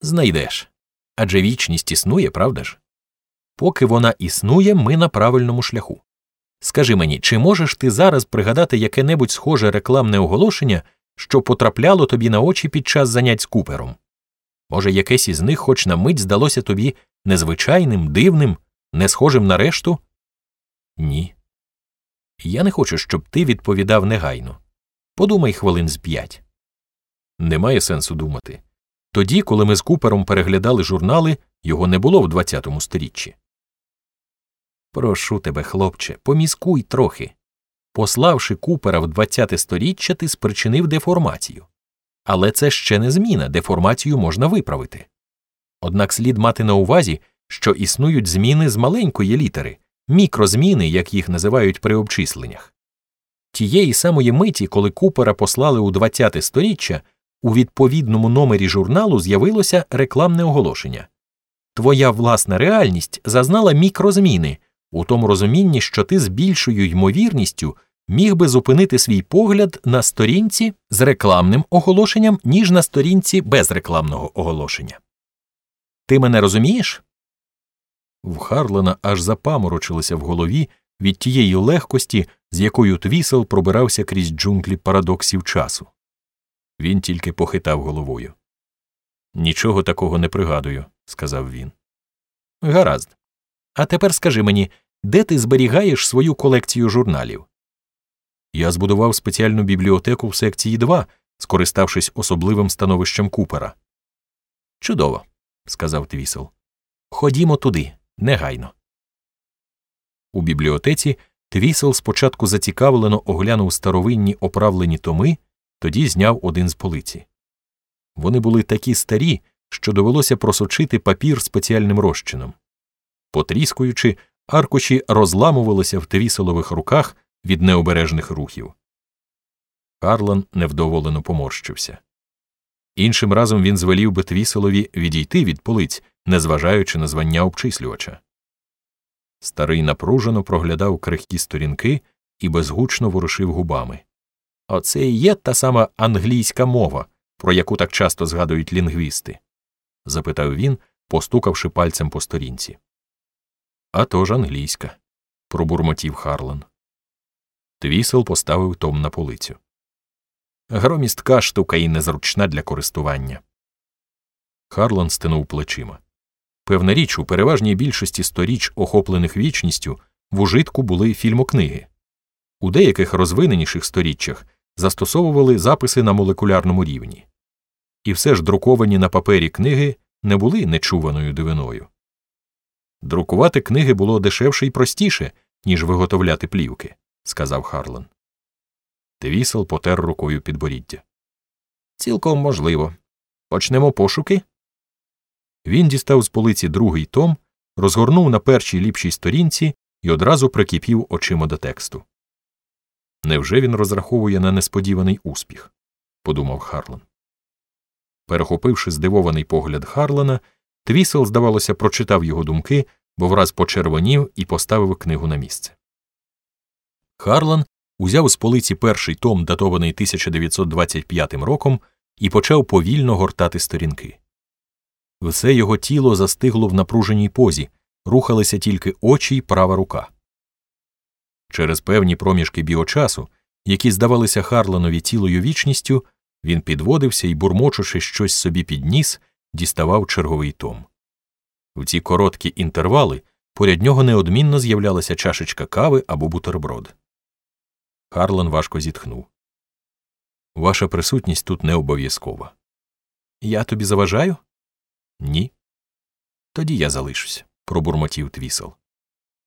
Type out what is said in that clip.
Знайдеш. Адже вічність існує, правда ж? Поки вона існує, ми на правильному шляху. Скажи мені, чи можеш ти зараз пригадати яке небудь схоже рекламне оголошення, що потрапляло тобі на очі під час занять з купером? Може, якесь із них хоч на мить здалося тобі незвичайним, дивним, не схожим на решту? Ні. Я не хочу, щоб ти відповідав негайно. Подумай хвилин з п'ять. Немає сенсу думати. Тоді, коли ми з купером переглядали журнали, його не було в ХХ сторіччі. Прошу тебе, хлопче, поміскуй трохи. Пославши купера в ХХ сторіччя, ти спричинив деформацію. Але це ще не зміна, деформацію можна виправити. Однак слід мати на увазі, що існують зміни з маленької літери, мікрозміни, як їх називають при обчисленнях. Тієї самої миті, коли купера послали у ХХ сторіччя, у відповідному номері журналу з'явилося рекламне оголошення. Твоя власна реальність зазнала мікрозміни у тому розумінні, що ти з більшою ймовірністю міг би зупинити свій погляд на сторінці з рекламним оголошенням, ніж на сторінці без рекламного оголошення. Ти мене розумієш? В Харлена аж запаморочилося в голові від тієї легкості, з якою твісел пробирався крізь джунглі парадоксів часу. Він тільки похитав головою. Нічого такого не пригадую, сказав він. Гаразд. А тепер скажи мені, де ти зберігаєш свою колекцію журналів? Я збудував спеціальну бібліотеку в секції 2, скориставшись особливим становищем купера. Чудово, сказав Твісел. Ходімо туди, негайно. У бібліотеці Твісел спочатку зацікавлено оглянув старовинні оправлені томи, тоді зняв один з полиці. Вони були такі старі, що довелося просочити папір спеціальним розчином. Потріскуючи, аркуші розламувалися в твіселових руках від необережних рухів. Карлан невдоволено поморщився. Іншим разом він звелів би твіселові відійти від полиць, незважаючи на звання обчислювача. Старий напружено проглядав крихкі сторінки і безгучно ворушив губами. Оце і є та сама англійська мова, про яку так часто згадують лінгвісти? запитав він, постукавши пальцем по сторінці. «А то ж англійська, пробурмотів Харлан. Твісел поставив том на полицю. Громістка штука і незручна для користування. Харлан стинув плечима. Певна річ, у переважній більшості сторіч, охоплених вічністю, в ужитку були фільмокниги. У деяких розвиненіших сторіччях застосовували записи на молекулярному рівні. І все ж друковані на папері книги не були нечуваною дивиною. Друкувати книги було дешевше і простіше, ніж виготовляти плівки, сказав Харлан. Твісел потер рукою підборіддя. Цілком можливо. Почнемо пошуки. Він дістав з полиці другий том, розгорнув на першій ліпшій сторінці і одразу прикипів очима до тексту. Невже він розраховує на несподіваний успіх? подумав Харлан. Перехопивши здивований погляд Харлана, Твісел, здавалося, прочитав його думки, бо враз почервонів і поставив книгу на місце. Харлан узяв з полиці перший том, датований 1925 роком, і почав повільно гортати сторінки. Все його тіло застигло в напруженій позі, рухалися тільки очі й права рука. Через певні проміжки біочасу, які здавалися Харланові цілою вічністю, він підводився і, бурмочучи щось собі під ніс, діставав черговий том. В ці короткі інтервали поряд нього неодмінно з'являлася чашечка кави або бутерброд. Харлан важко зітхнув. Ваша присутність тут не обов'язкова. Я тобі заважаю? Ні. Тоді я залишуся, пробурмотів твісел.